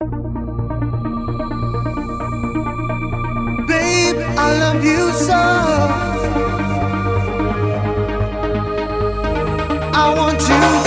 Babe, I love you so. I want you.